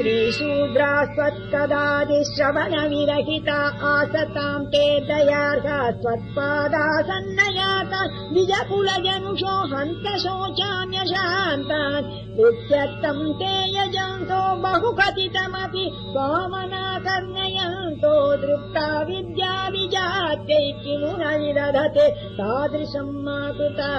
श्रीशूद्रा स्वदादि आसताम् ते दया स्वपादासन्नयाता निजकुलजनुषो हन्त शोचान्यशान्तान् उप्यर्थम् ते यजन्तो बहु कथितमपि वामना दृप्ता विद्या विजात्यै किमु न विदधते तादृशम् मा कृता